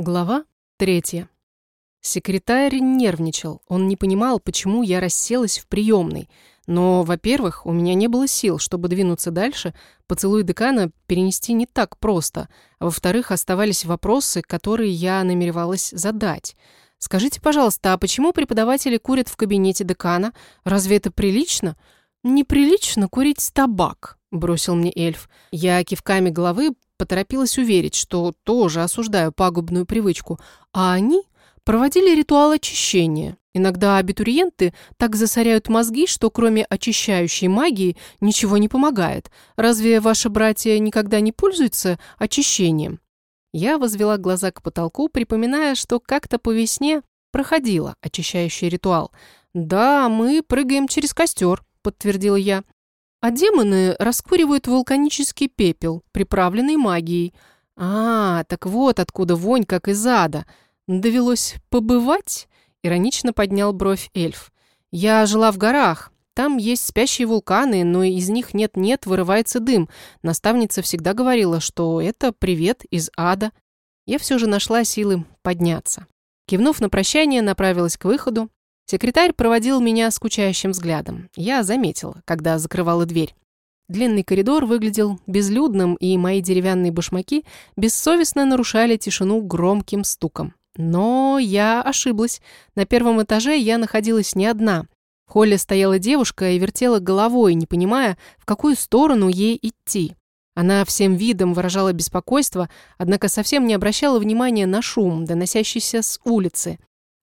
Глава третья. Секретарь нервничал. Он не понимал, почему я расселась в приемной. Но, во-первых, у меня не было сил, чтобы двинуться дальше. Поцелуй декана перенести не так просто. А во-вторых, оставались вопросы, которые я намеревалась задать. «Скажите, пожалуйста, а почему преподаватели курят в кабинете декана? Разве это прилично?» «Неприлично курить табак», — бросил мне эльф. Я кивками головы поторопилась уверить, что тоже осуждаю пагубную привычку, а они проводили ритуал очищения. Иногда абитуриенты так засоряют мозги, что кроме очищающей магии ничего не помогает. Разве ваши братья никогда не пользуются очищением? Я возвела глаза к потолку, припоминая, что как-то по весне проходила очищающий ритуал. «Да, мы прыгаем через костер», — подтвердила я. А демоны раскуривают вулканический пепел, приправленный магией. А, так вот откуда вонь, как из ада. Довелось побывать? Иронично поднял бровь эльф. Я жила в горах. Там есть спящие вулканы, но из них нет-нет, вырывается дым. Наставница всегда говорила, что это привет из ада. Я все же нашла силы подняться. Кивнув на прощание, направилась к выходу. Секретарь проводил меня скучающим взглядом. Я заметила, когда закрывала дверь. Длинный коридор выглядел безлюдным, и мои деревянные башмаки бессовестно нарушали тишину громким стуком. Но я ошиблась. На первом этаже я находилась не одна. В холле стояла девушка и вертела головой, не понимая, в какую сторону ей идти. Она всем видом выражала беспокойство, однако совсем не обращала внимания на шум, доносящийся с улицы.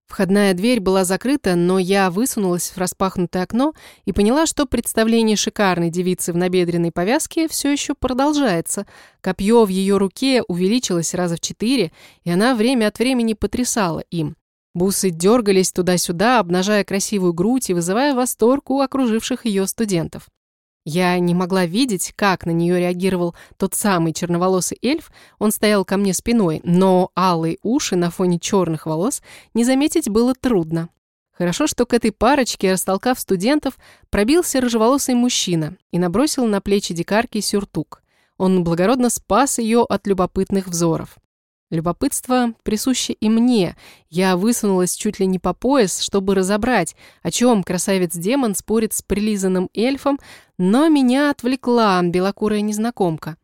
Входная дверь была закрыта, но я высунулась в распахнутое окно и поняла, что представление шикарной девицы в набедренной повязке все еще продолжается. Копье в ее руке увеличилось раза в четыре, и она время от времени потрясала им. Бусы дергались туда-сюда, обнажая красивую грудь и вызывая восторг у окруживших ее студентов. Я не могла видеть, как на нее реагировал тот самый черноволосый эльф, он стоял ко мне спиной, но алые уши на фоне черных волос не заметить было трудно. Хорошо, что к этой парочке, растолкав студентов, пробился рыжеволосый мужчина и набросил на плечи дикарки сюртук. Он благородно спас ее от любопытных взоров. Любопытство присуще и мне. Я высунулась чуть ли не по пояс, чтобы разобрать, о чем красавец-демон спорит с прилизанным эльфом, но меня отвлекла белокурая незнакомка.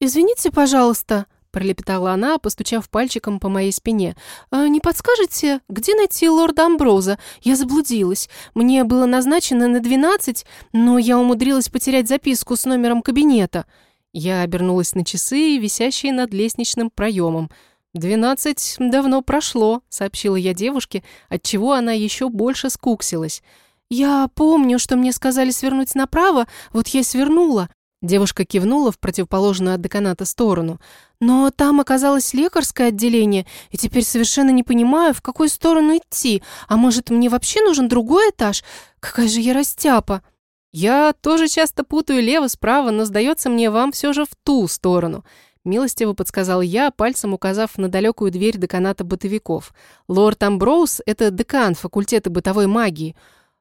«Извините, пожалуйста», — пролепетала она, постучав пальчиком по моей спине. «А «Не подскажете, где найти лорда Амброза? Я заблудилась. Мне было назначено на двенадцать, но я умудрилась потерять записку с номером кабинета». Я обернулась на часы, висящие над лестничным проемом. «Двенадцать давно прошло», — сообщила я девушке, отчего она еще больше скуксилась. «Я помню, что мне сказали свернуть направо, вот я свернула». Девушка кивнула в противоположную от деканата сторону. «Но там оказалось лекарское отделение, и теперь совершенно не понимаю, в какую сторону идти. А может, мне вообще нужен другой этаж? Какая же я растяпа!» «Я тоже часто путаю лево-справа, но, сдается мне, вам все же в ту сторону», милостиво подсказал я, пальцем указав на далекую дверь деканата бытовиков. «Лорд Амброуз — это декан факультета бытовой магии».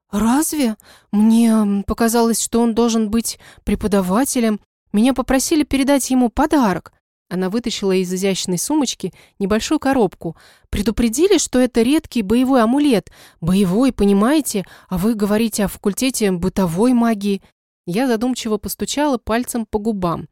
«Разве? Мне показалось, что он должен быть преподавателем. Меня попросили передать ему подарок». Она вытащила из изящной сумочки небольшую коробку. «Предупредили, что это редкий боевой амулет. Боевой, понимаете? А вы говорите о факультете бытовой магии». Я задумчиво постучала пальцем по губам.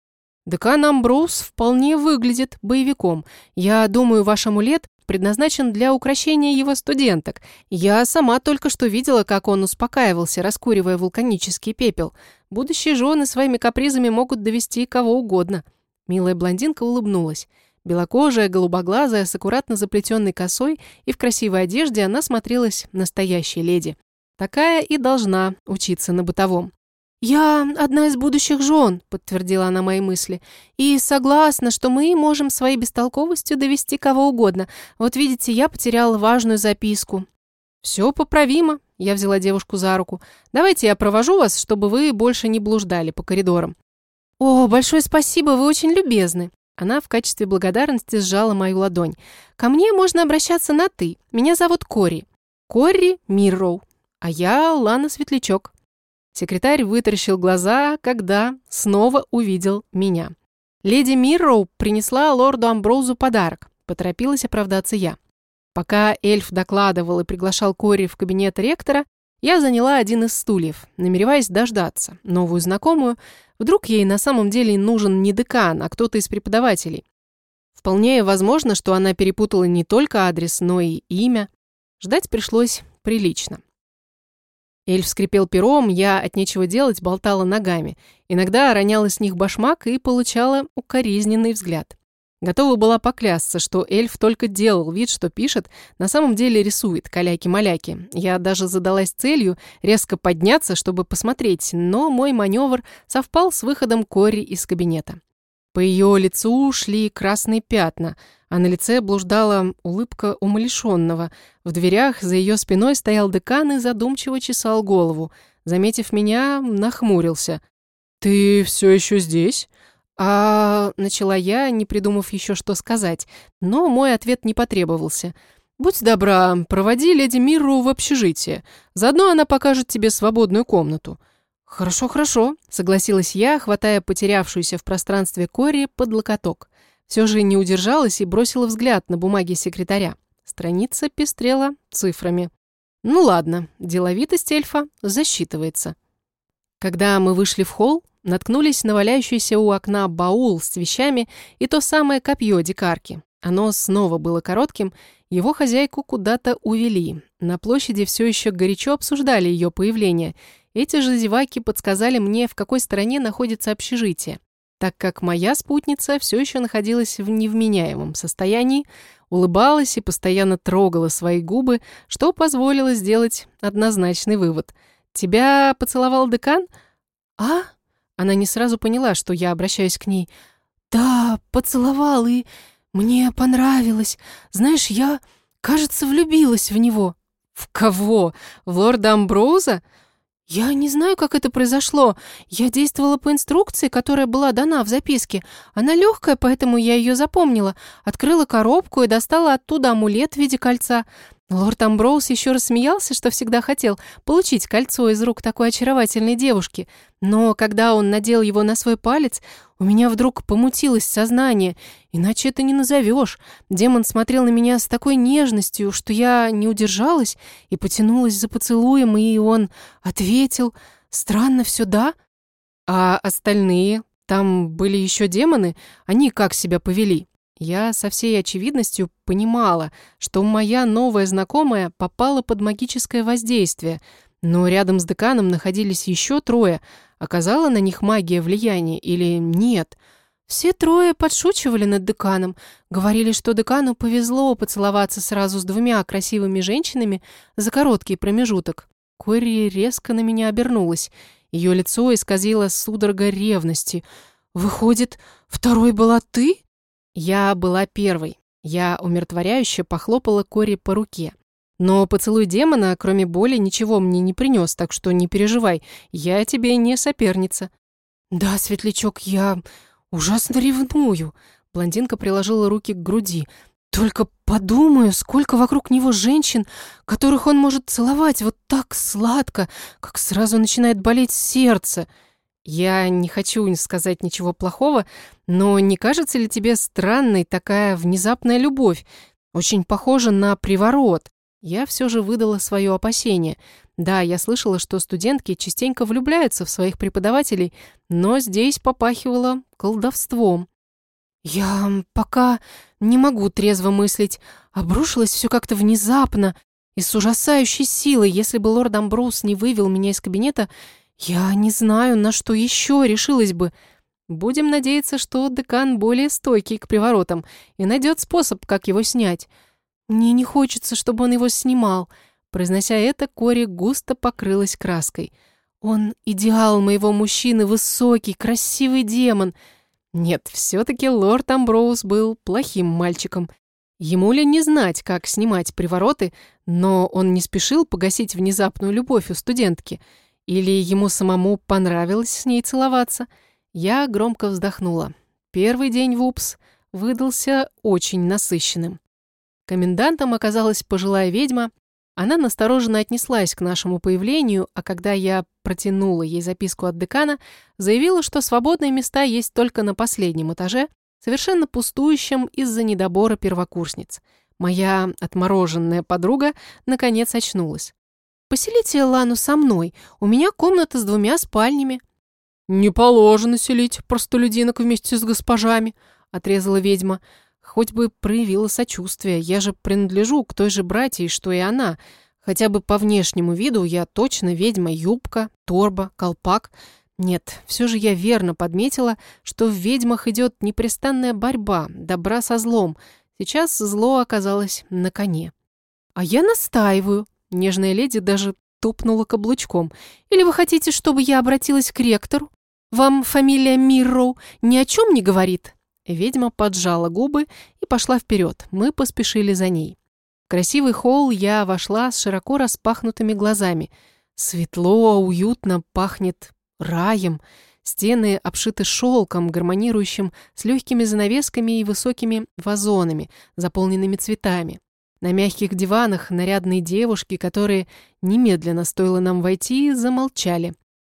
«Декан Амброуз вполне выглядит боевиком. Я думаю, ваш амулет предназначен для украшения его студенток. Я сама только что видела, как он успокаивался, раскуривая вулканический пепел. Будущие жены своими капризами могут довести кого угодно». Милая блондинка улыбнулась. Белокожая, голубоглазая, с аккуратно заплетенной косой и в красивой одежде она смотрелась настоящей леди. Такая и должна учиться на бытовом. «Я одна из будущих жен», — подтвердила она мои мысли, «и согласна, что мы можем своей бестолковостью довести кого угодно. Вот видите, я потеряла важную записку». «Все поправимо», — я взяла девушку за руку. «Давайте я провожу вас, чтобы вы больше не блуждали по коридорам». «О, большое спасибо, вы очень любезны». Она в качестве благодарности сжала мою ладонь. «Ко мне можно обращаться на «ты». Меня зовут Кори. Кори Мирроу. А я Лана Светлячок». Секретарь вытаращил глаза, когда снова увидел меня. Леди Мирроу принесла лорду Амброузу подарок. Поторопилась оправдаться я. Пока эльф докладывал и приглашал Кори в кабинет ректора, я заняла один из стульев, намереваясь дождаться новую знакомую. Вдруг ей на самом деле нужен не декан, а кто-то из преподавателей. Вполне возможно, что она перепутала не только адрес, но и имя. Ждать пришлось прилично. Эльф скрипел пером, я от нечего делать болтала ногами. Иногда роняла с них башмак и получала укоризненный взгляд. Готова была поклясться, что эльф только делал вид, что пишет, на самом деле рисует каляки-маляки. Я даже задалась целью резко подняться, чтобы посмотреть, но мой маневр совпал с выходом Кори из кабинета. По ее лицу шли красные пятна, а на лице блуждала улыбка умалишенного. В дверях за ее спиной стоял декан и задумчиво чесал голову. Заметив меня, нахмурился. «Ты все еще здесь?» «А...» — начала я, не придумав еще что сказать, но мой ответ не потребовался. «Будь добра, проводи леди Мирру в общежитие. Заодно она покажет тебе свободную комнату». «Хорошо, хорошо», — согласилась я, хватая потерявшуюся в пространстве Кори под локоток. Все же не удержалась и бросила взгляд на бумаги секретаря. Страница пестрела цифрами. «Ну ладно, деловитость эльфа засчитывается». Когда мы вышли в холл, наткнулись на валяющийся у окна баул с вещами и то самое копье дикарки. Оно снова было коротким, его хозяйку куда-то увели. На площади все еще горячо обсуждали ее появление. Эти же зеваки подсказали мне, в какой стороне находится общежитие. Так как моя спутница все еще находилась в невменяемом состоянии, улыбалась и постоянно трогала свои губы, что позволило сделать однозначный вывод. «Тебя поцеловал декан?» «А?» Она не сразу поняла, что я обращаюсь к ней. «Да, поцеловал, и мне понравилось. Знаешь, я, кажется, влюбилась в него». «В кого? В лорда Амброуза?» «Я не знаю, как это произошло. Я действовала по инструкции, которая была дана в записке. Она легкая, поэтому я ее запомнила. Открыла коробку и достала оттуда амулет в виде кольца. Лорд Амброуз еще рассмеялся, что всегда хотел получить кольцо из рук такой очаровательной девушки. Но когда он надел его на свой палец, у меня вдруг помутилось сознание. Иначе это не назовешь. Демон смотрел на меня с такой нежностью, что я не удержалась и потянулась за поцелуем, и он ответил «Странно все, да?» А остальные? Там были еще демоны? Они как себя повели? Я со всей очевидностью понимала, что моя новая знакомая попала под магическое воздействие, но рядом с деканом находились еще трое. Оказала на них магия влияние или нет? Все трое подшучивали над деканом, говорили, что декану повезло поцеловаться сразу с двумя красивыми женщинами за короткий промежуток. Кори резко на меня обернулась. Ее лицо исказило судорога ревности. «Выходит, второй была ты?» Я была первой. Я умиротворяюще похлопала Кори по руке. Но поцелуй демона, кроме боли, ничего мне не принес, так что не переживай, я тебе не соперница. Да, светлячок, я ужасно ревную. Блондинка приложила руки к груди. Только подумаю, сколько вокруг него женщин, которых он может целовать вот так сладко, как сразу начинает болеть сердце. Я не хочу сказать ничего плохого, но не кажется ли тебе странной такая внезапная любовь? Очень похожа на приворот. Я все же выдала свое опасение. Да, я слышала, что студентки частенько влюбляются в своих преподавателей, но здесь попахивало колдовством. Я пока не могу трезво мыслить. Обрушилось все как-то внезапно и с ужасающей силой. Если бы лорд Амброуз не вывел меня из кабинета, «Я не знаю, на что еще решилась бы. Будем надеяться, что декан более стойкий к приворотам и найдет способ, как его снять. Мне не хочется, чтобы он его снимал». Произнося это, Кори густо покрылась краской. «Он идеал моего мужчины, высокий, красивый демон». Нет, все-таки лорд Амброуз был плохим мальчиком. Ему ли не знать, как снимать привороты, но он не спешил погасить внезапную любовь у студентки – или ему самому понравилось с ней целоваться? Я громко вздохнула. Первый день в УПС выдался очень насыщенным. Комендантом оказалась пожилая ведьма. Она настороженно отнеслась к нашему появлению, а когда я протянула ей записку от декана, заявила, что свободные места есть только на последнем этаже, совершенно пустующем из-за недобора первокурсниц. Моя отмороженная подруга наконец очнулась. «Поселите Лану со мной. У меня комната с двумя спальнями». «Не положено селить простолюдинок вместе с госпожами», — отрезала ведьма. «Хоть бы проявила сочувствие. Я же принадлежу к той же братье, что и она. Хотя бы по внешнему виду я точно ведьма. Юбка, торба, колпак. Нет, все же я верно подметила, что в ведьмах идет непрестанная борьба, добра со злом. Сейчас зло оказалось на коне. «А я настаиваю», — нежная леди даже топнула каблучком. «Или вы хотите, чтобы я обратилась к ректору? Вам фамилия Мирроу ни о чем не говорит?» Ведьма поджала губы и пошла вперед. Мы поспешили за ней. В красивый холл я вошла с широко распахнутыми глазами. Светло, уютно, пахнет раем. Стены обшиты шелком, гармонирующим с легкими занавесками и высокими вазонами, заполненными цветами. На мягких диванах нарядные девушки, которые немедленно стоило нам войти, замолчали.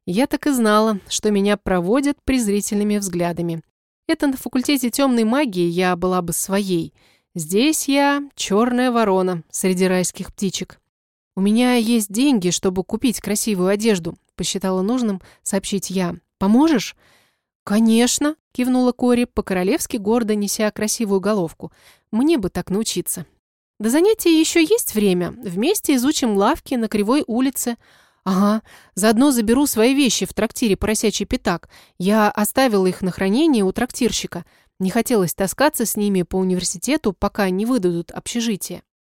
Я так и знала, что меня проводят презрительными взглядами. Это на факультете темной магии я была бы своей. Здесь я черная ворона среди райских птичек. У меня есть деньги, чтобы купить красивую одежду, посчитала нужным сообщить я. «Поможешь?» «Конечно», — кивнула Кори, по-королевски гордо неся красивую головку. «Мне бы так научиться». «До занятия еще есть время. Вместе изучим лавки на Кривой улице». «Ага, заодно заберу свои вещи в трактире «Поросячий пятак». Я оставила их на хранение у трактирщика. Не хотелось таскаться с ними по университету, пока не выдадут общежитие».